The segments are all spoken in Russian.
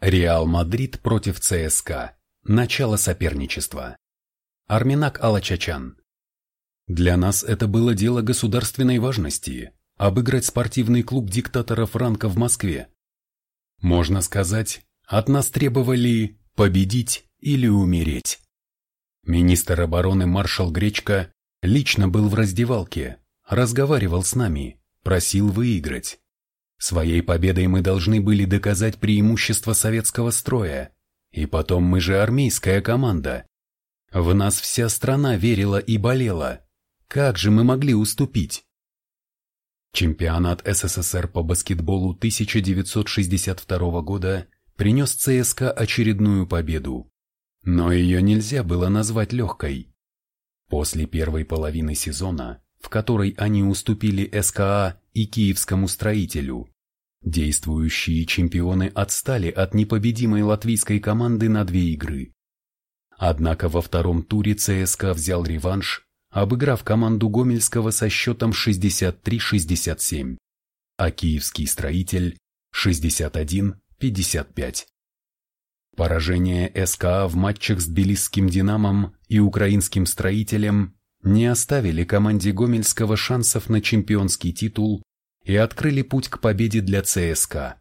Реал Мадрид против ЦСКА. Начало соперничества. Арминак Алачачан. Для нас это было дело государственной важности – обыграть спортивный клуб диктатора Франка в Москве. Можно сказать, от нас требовали победить или умереть. Министр обороны маршал Гречко лично был в раздевалке, разговаривал с нами, просил выиграть. Своей победой мы должны были доказать преимущество советского строя. И потом мы же армейская команда. В нас вся страна верила и болела. Как же мы могли уступить? Чемпионат СССР по баскетболу 1962 года принес ЦСКА очередную победу. Но ее нельзя было назвать легкой. После первой половины сезона, в которой они уступили СКА и киевскому строителю, действующие чемпионы отстали от непобедимой латвийской команды на две игры. Однако во втором туре ЦСКА взял реванш, обыграв команду Гомельского со счетом 63-67, а киевский строитель 61-55. Поражение СКА в матчах с Тбилисским «Динамом» и украинским строителем не оставили команде Гомельского шансов на чемпионский титул и открыли путь к победе для ЦСКА.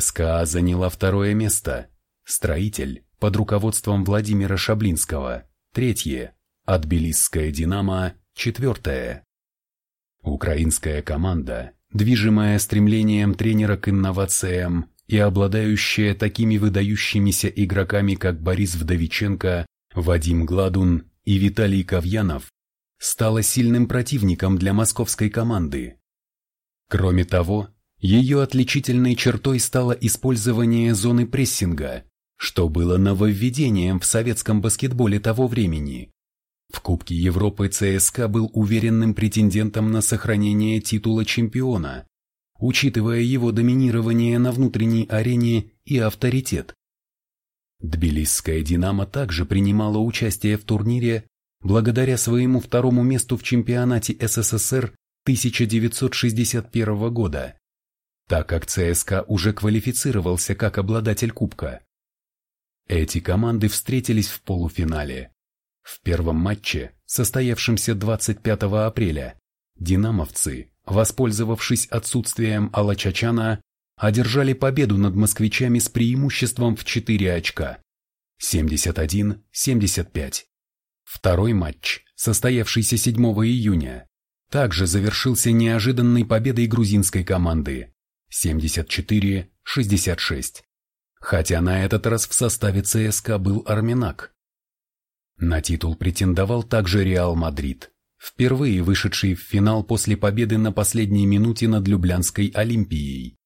СКА заняла второе место, строитель под руководством Владимира Шаблинского – третье, Тбилисская «Динамо» – четвертое. Украинская команда, движимая стремлением тренера к инновациям и обладающая такими выдающимися игроками, как Борис Вдовиченко, Вадим Гладун и Виталий Ковьянов, стала сильным противником для московской команды. Кроме того, ее отличительной чертой стало использование зоны прессинга, что было нововведением в советском баскетболе того времени. В Кубке Европы ЦСКА был уверенным претендентом на сохранение титула чемпиона, учитывая его доминирование на внутренней арене и авторитет. Тбилисская «Динамо» также принимала участие в турнире благодаря своему второму месту в чемпионате СССР 1961 года, так как ЦСКА уже квалифицировался как обладатель кубка. Эти команды встретились в полуфинале. В первом матче, состоявшемся 25 апреля, динамовцы воспользовавшись отсутствием Алачачана, одержали победу над москвичами с преимуществом в 4 очка. 71-75. Второй матч, состоявшийся 7 июня, также завершился неожиданной победой грузинской команды 74-66. Хотя на этот раз в составе ЦСКА был Арменак. На титул претендовал также Реал Мадрид впервые вышедший в финал после победы на последней минуте над Люблянской Олимпией.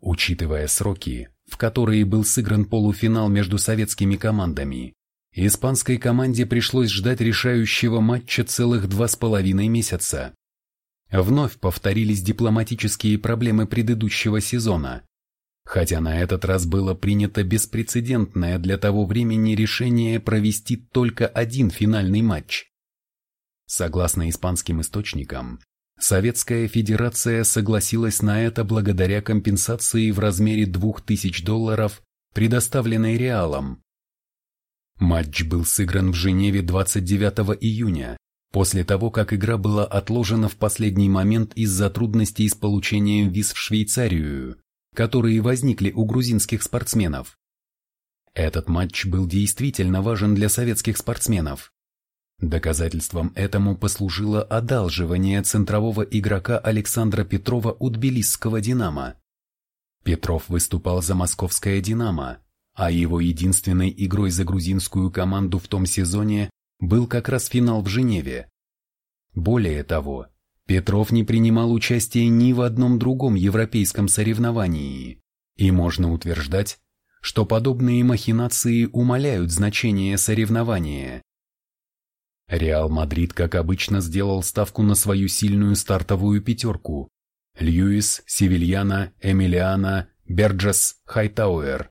Учитывая сроки, в которые был сыгран полуфинал между советскими командами, испанской команде пришлось ждать решающего матча целых два с половиной месяца. Вновь повторились дипломатические проблемы предыдущего сезона, хотя на этот раз было принято беспрецедентное для того времени решение провести только один финальный матч. Согласно испанским источникам, Советская Федерация согласилась на это благодаря компенсации в размере 2000 долларов, предоставленной Реалом. Матч был сыгран в Женеве 29 июня, после того, как игра была отложена в последний момент из-за трудностей с получением виз в Швейцарию, которые возникли у грузинских спортсменов. Этот матч был действительно важен для советских спортсменов. Доказательством этому послужило одалживание центрового игрока Александра Петрова у тбилисского «Динамо». Петров выступал за московское «Динамо», а его единственной игрой за грузинскую команду в том сезоне был как раз финал в Женеве. Более того, Петров не принимал участия ни в одном другом европейском соревновании, и можно утверждать, что подобные махинации умаляют значение соревнования. Реал Мадрид, как обычно, сделал ставку на свою сильную стартовую пятерку. Льюис, Севильяно, Эмилиано, Берджес, Хайтауэр.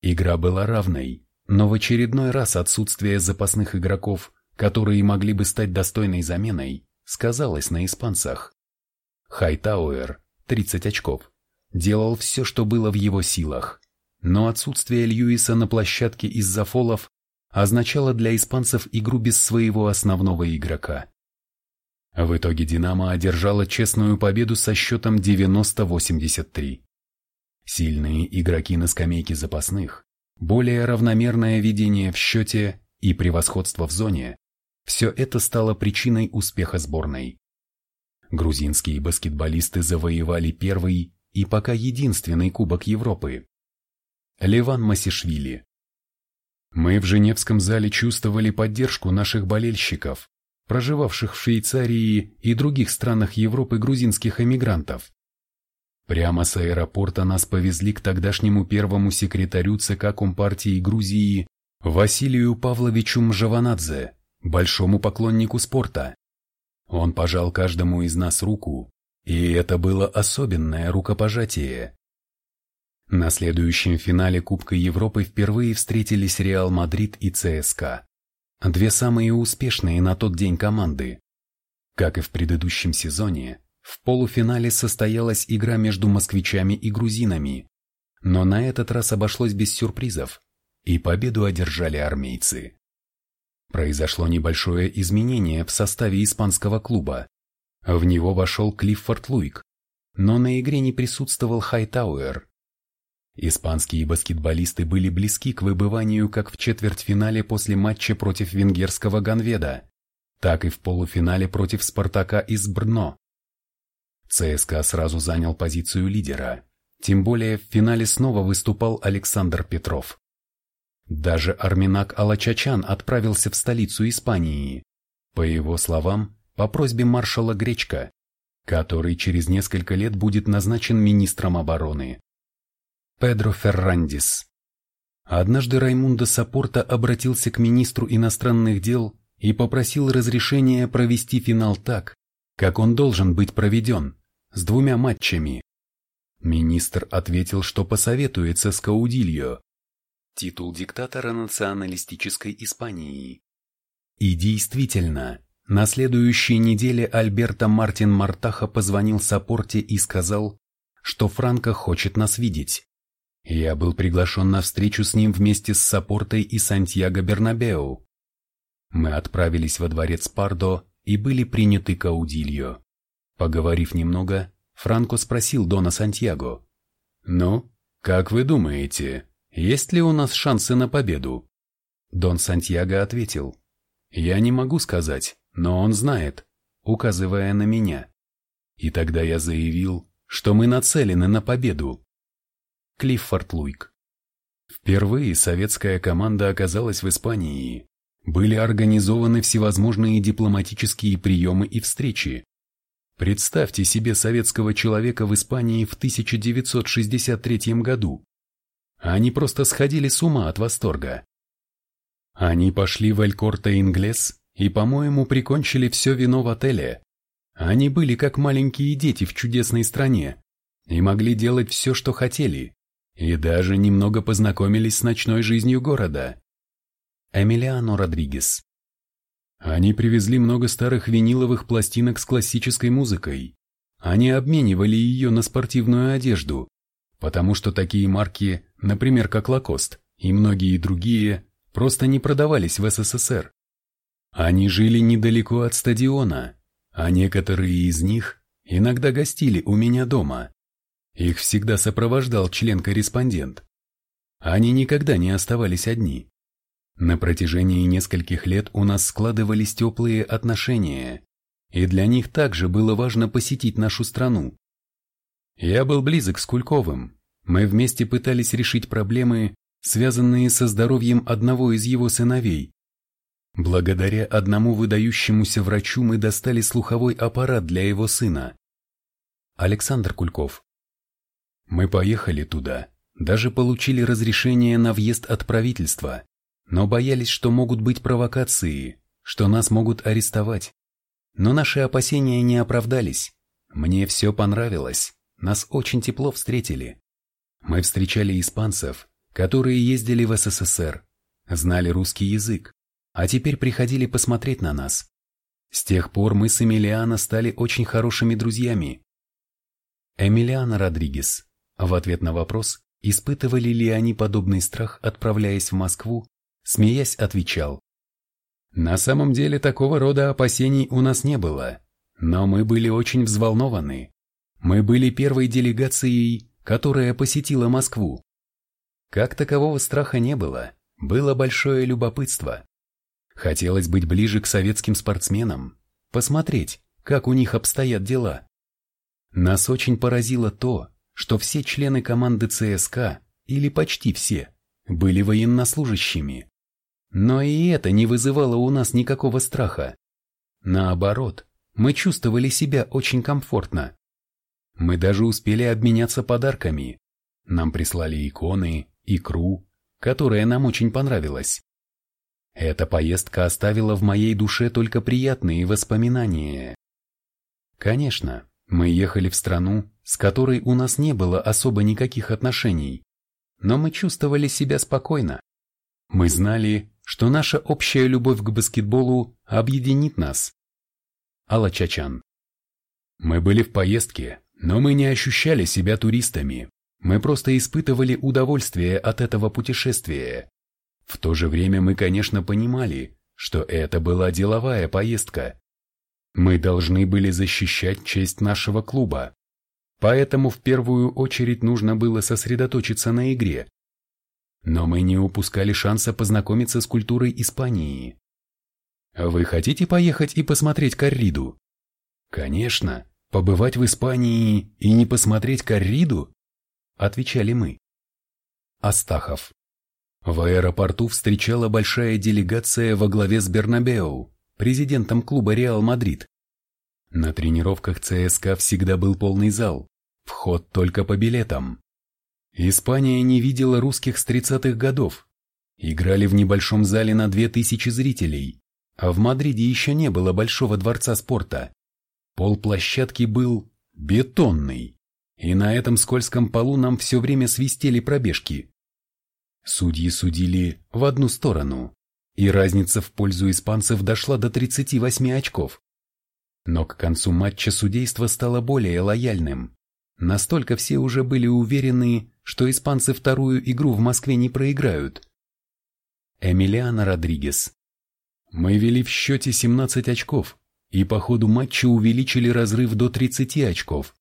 Игра была равной, но в очередной раз отсутствие запасных игроков, которые могли бы стать достойной заменой, сказалось на испанцах. Хайтауэр, 30 очков, делал все, что было в его силах, но отсутствие Льюиса на площадке из-за фолов означало для испанцев игру без своего основного игрока. В итоге «Динамо» одержала честную победу со счетом 90-83. Сильные игроки на скамейке запасных, более равномерное ведение в счете и превосходство в зоне – все это стало причиной успеха сборной. Грузинские баскетболисты завоевали первый и пока единственный Кубок Европы. Леван Масишвили. Мы в Женевском зале чувствовали поддержку наших болельщиков, проживавших в Швейцарии и других странах Европы грузинских эмигрантов. Прямо с аэропорта нас повезли к тогдашнему первому секретарю ЦК Компартии Грузии Василию Павловичу Мжаванадзе, большому поклоннику спорта. Он пожал каждому из нас руку, и это было особенное рукопожатие. На следующем финале Кубка Европы впервые встретились Реал Мадрид и ЦСКА. Две самые успешные на тот день команды. Как и в предыдущем сезоне, в полуфинале состоялась игра между москвичами и грузинами, но на этот раз обошлось без сюрпризов, и победу одержали армейцы. Произошло небольшое изменение в составе испанского клуба. В него вошел Клиффорд Луик, но на игре не присутствовал Хайтауэр. Испанские баскетболисты были близки к выбыванию как в четвертьфинале после матча против венгерского Ганведа, так и в полуфинале против Спартака из Брно. ЦСКА сразу занял позицию лидера, тем более в финале снова выступал Александр Петров. Даже Арминак Алачачан отправился в столицу Испании, по его словам, по просьбе маршала Гречка, который через несколько лет будет назначен министром обороны. Педро Феррандис. Однажды Раймундо Сапорта обратился к министру иностранных дел и попросил разрешения провести финал так, как он должен быть проведен, с двумя матчами. Министр ответил, что посоветуется с Каудильо, титул диктатора националистической Испании. И действительно, на следующей неделе Альберто Мартин Мартаха позвонил Сапорте и сказал, что Франко хочет нас видеть. Я был приглашен на встречу с ним вместе с Сапортой и Сантьяго Бернабеу. Мы отправились во дворец Пардо и были приняты Каудильо. Поговорив немного, Франко спросил Дона Сантьяго. «Ну, как вы думаете, есть ли у нас шансы на победу?» Дон Сантьяго ответил. «Я не могу сказать, но он знает», указывая на меня. И тогда я заявил, что мы нацелены на победу. Клиффорд Луик. Впервые советская команда оказалась в Испании. Были организованы всевозможные дипломатические приемы и встречи, Представьте себе советского человека в Испании в 1963 году. Они просто сходили с ума от восторга. Они пошли в Элькорте Инглес и, по-моему, прикончили все вино в отеле. Они были как маленькие дети в чудесной стране и могли делать все, что хотели, и даже немного познакомились с ночной жизнью города. Эмилиано Родригес они привезли много старых виниловых пластинок с классической музыкой. Они обменивали ее на спортивную одежду, потому что такие марки, например, как Лакост и многие другие, просто не продавались в СССР. Они жили недалеко от стадиона, а некоторые из них иногда гостили у меня дома. Их всегда сопровождал член-корреспондент. Они никогда не оставались одни. На протяжении нескольких лет у нас складывались теплые отношения, и для них также было важно посетить нашу страну. Я был близок с Кульковым, мы вместе пытались решить проблемы, связанные со здоровьем одного из его сыновей. Благодаря одному выдающемуся врачу мы достали слуховой аппарат для его сына. Александр Кульков. Мы поехали туда, даже получили разрешение на въезд от правительства но боялись, что могут быть провокации, что нас могут арестовать. Но наши опасения не оправдались. Мне все понравилось, нас очень тепло встретили. Мы встречали испанцев, которые ездили в СССР, знали русский язык, а теперь приходили посмотреть на нас. С тех пор мы с Эмилиано стали очень хорошими друзьями. Эмилиано Родригес. В ответ на вопрос испытывали ли они подобный страх, отправляясь в Москву, смеясь, отвечал. На самом деле такого рода опасений у нас не было, но мы были очень взволнованы. Мы были первой делегацией, которая посетила Москву. Как такового страха не было, было большое любопытство. Хотелось быть ближе к советским спортсменам, посмотреть, как у них обстоят дела. Нас очень поразило то, что все члены команды ЦСКА, или почти все, были военнослужащими. Но и это не вызывало у нас никакого страха. Наоборот, мы чувствовали себя очень комфортно. Мы даже успели обменяться подарками. Нам прислали иконы, икру, которая нам очень понравилась. Эта поездка оставила в моей душе только приятные воспоминания. Конечно, мы ехали в страну, с которой у нас не было особо никаких отношений, но мы чувствовали себя спокойно. Мы знали, что наша общая любовь к баскетболу объединит нас. Алла Чачан. Мы были в поездке, но мы не ощущали себя туристами. Мы просто испытывали удовольствие от этого путешествия. В то же время мы, конечно, понимали, что это была деловая поездка, мы должны были защищать честь нашего клуба. Поэтому в первую очередь нужно было сосредоточиться на игре. Но мы не упускали шанса познакомиться с культурой Испании. Вы хотите поехать и посмотреть корриду? Конечно, побывать в Испании и не посмотреть корриду? Отвечали мы. Астахов. В аэропорту встречала большая делегация во главе с Бернабеу президентом клуба Реал Мадрид. На тренировках ЦСКА всегда был полный зал, вход только по билетам. Испания не видела русских с 30-х годов. Играли в небольшом зале на 2000 зрителей, а в Мадриде еще не было большого дворца спорта. Пол площадки был бетонный, и на этом скользком полу нам все время свистели пробежки. Судьи судили в одну сторону, и разница в пользу испанцев дошла до 38 очков. Но к концу матча судейство стало более лояльным. Настолько все уже были уверены, что испанцы вторую игру в Москве не проиграют. Эмилиано Родригес. Мы вели в счете 17 очков, и по ходу матча увеличили разрыв до 30 очков.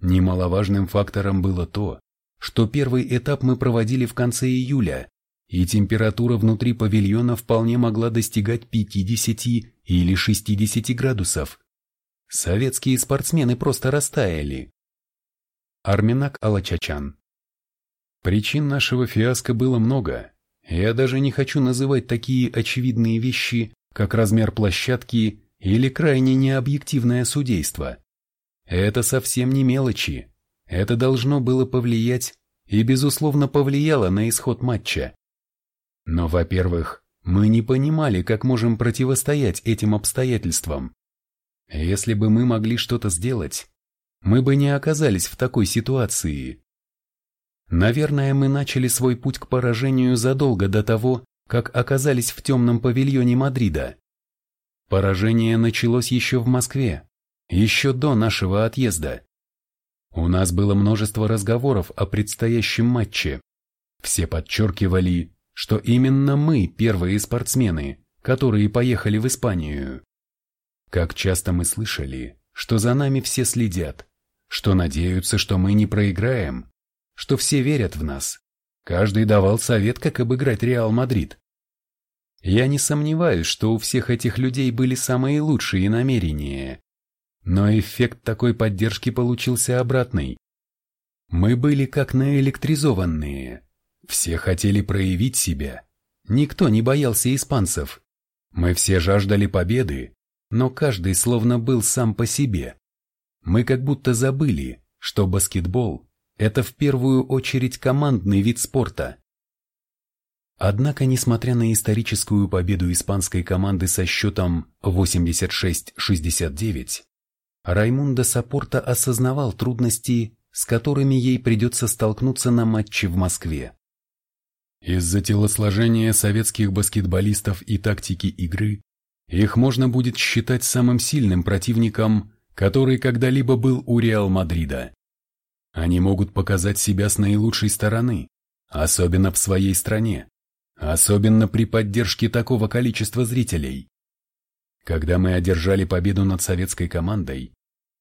Немаловажным фактором было то, что первый этап мы проводили в конце июля, и температура внутри павильона вполне могла достигать 50 или 60 градусов. Советские спортсмены просто растаяли. Арминак Алачачан Причин нашего фиаско было много. Я даже не хочу называть такие очевидные вещи, как размер площадки или крайне необъективное судейство. Это совсем не мелочи. Это должно было повлиять и, безусловно, повлияло на исход матча. Но, во-первых, мы не понимали, как можем противостоять этим обстоятельствам. Если бы мы могли что-то сделать, мы бы не оказались в такой ситуации. Наверное, мы начали свой путь к поражению задолго до того, как оказались в темном павильоне Мадрида. Поражение началось еще в Москве, еще до нашего отъезда. У нас было множество разговоров о предстоящем матче. Все подчеркивали, что именно мы первые спортсмены, которые поехали в Испанию. Как часто мы слышали, что за нами все следят, что надеются, что мы не проиграем, что все верят в нас. Каждый давал совет, как обыграть Реал Мадрид. Я не сомневаюсь, что у всех этих людей были самые лучшие намерения. Но эффект такой поддержки получился обратный. Мы были как наэлектризованные. Все хотели проявить себя. Никто не боялся испанцев. Мы все жаждали победы, но каждый словно был сам по себе. Мы как будто забыли, что баскетбол – это в первую очередь командный вид спорта. Однако, несмотря на историческую победу испанской команды со счетом 86-69, Раймундо Сапорта осознавал трудности, с которыми ей придется столкнуться на матче в Москве. Из-за телосложения советских баскетболистов и тактики игры их можно будет считать самым сильным противником, который когда-либо был у Реал Мадрида. Они могут показать себя с наилучшей стороны, особенно в своей стране, особенно при поддержке такого количества зрителей. Когда мы одержали победу над советской командой,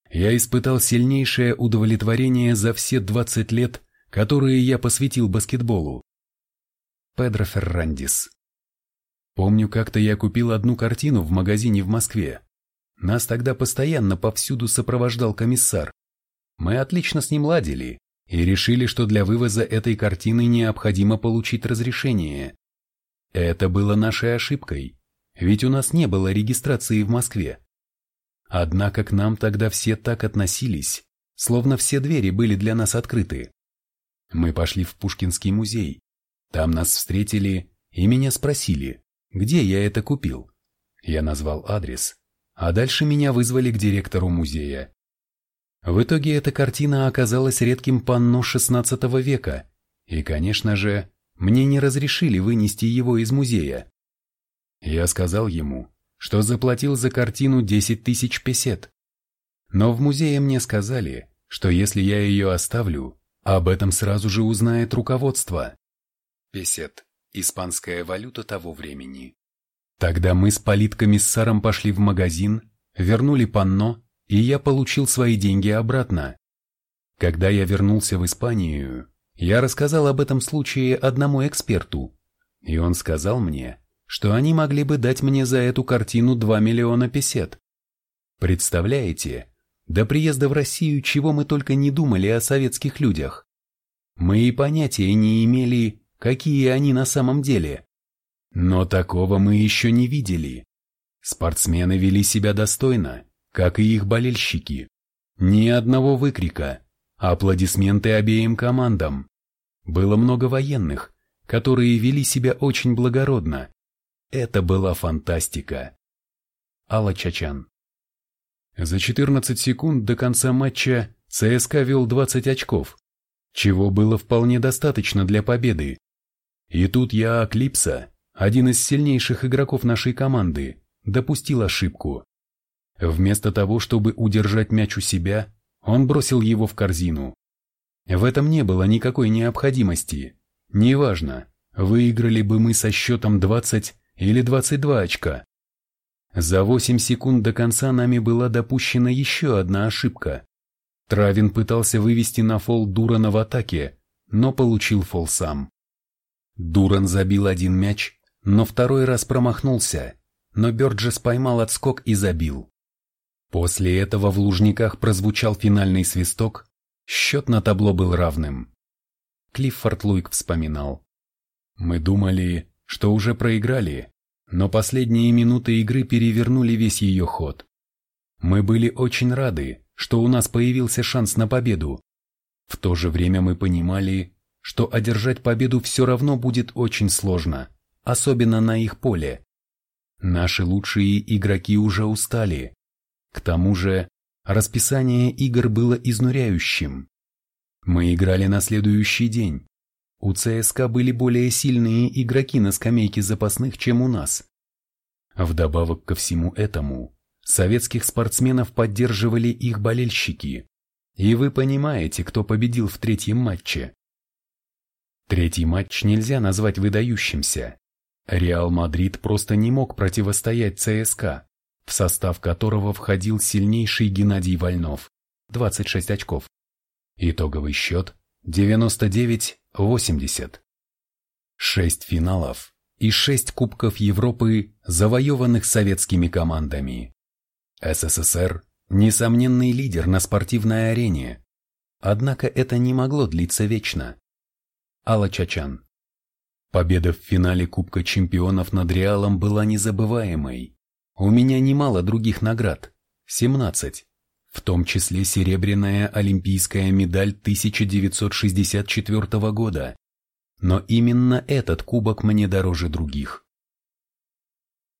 я испытал сильнейшее удовлетворение за все 20 лет, которые я посвятил баскетболу. Педро Феррандис Помню, как-то я купил одну картину в магазине в Москве. Нас тогда постоянно повсюду сопровождал комиссар. Мы отлично с ним ладили и решили, что для вывоза этой картины необходимо получить разрешение. Это было нашей ошибкой, ведь у нас не было регистрации в Москве. Однако к нам тогда все так относились, словно все двери были для нас открыты. Мы пошли в Пушкинский музей. Там нас встретили и меня спросили, где я это купил. Я назвал адрес, а дальше меня вызвали к директору музея. В итоге эта картина оказалась редким панно XVI века, и, конечно же, мне не разрешили вынести его из музея. Я сказал ему, что заплатил за картину 10 тысяч песет. Но в музее мне сказали, что если я ее оставлю, об этом сразу же узнает руководство. Песет – испанская валюта того времени. Тогда мы с политкомиссаром пошли в магазин, вернули панно, и я получил свои деньги обратно. Когда я вернулся в Испанию, я рассказал об этом случае одному эксперту, и он сказал мне, что они могли бы дать мне за эту картину 2 миллиона песет. Представляете, до приезда в Россию чего мы только не думали о советских людях. Мы и понятия не имели, какие они на самом деле. Но такого мы еще не видели. Спортсмены вели себя достойно, как и их болельщики. Ни одного выкрика, аплодисменты обеим командам. Было много военных, которые вели себя очень благородно. Это была фантастика. Алла Чачан За 14 секунд до конца матча ЦСКА вел 20 очков, чего было вполне достаточно для победы. И тут я Аклипса, один из сильнейших игроков нашей команды, допустил ошибку. Вместо того, чтобы удержать мяч у себя, он бросил его в корзину. В этом не было никакой необходимости. Неважно, выиграли бы мы со счетом 20 или 22 очка. За 8 секунд до конца нами была допущена еще одна ошибка. Травин пытался вывести на фол Дурана в атаке, но получил фол сам. Дуран забил один мяч, но второй раз промахнулся, но Бёрджес поймал отскок и забил. После этого в Лужниках прозвучал финальный свисток, счет на табло был равным. Клиффорд Луик вспоминал. «Мы думали, что уже проиграли, но последние минуты игры перевернули весь ее ход. Мы были очень рады, что у нас появился шанс на победу. В то же время мы понимали, что одержать победу все равно будет очень сложно особенно на их поле. Наши лучшие игроки уже устали. К тому же, расписание игр было изнуряющим. Мы играли на следующий день. У ЦСКА были более сильные игроки на скамейке запасных, чем у нас. Вдобавок ко всему этому, советских спортсменов поддерживали их болельщики. И вы понимаете, кто победил в третьем матче. Третий матч нельзя назвать выдающимся. Реал Мадрид просто не мог противостоять ЦСКА, в состав которого входил сильнейший Геннадий Вольнов, 26 очков. Итоговый счет 99-80. Шесть финалов и шесть Кубков Европы, завоеванных советскими командами. СССР – несомненный лидер на спортивной арене. Однако это не могло длиться вечно. Алла Чачан Победа в финале Кубка чемпионов над Реалом была незабываемой. У меня немало других наград, 17, в том числе серебряная олимпийская медаль 1964 года. Но именно этот кубок мне дороже других.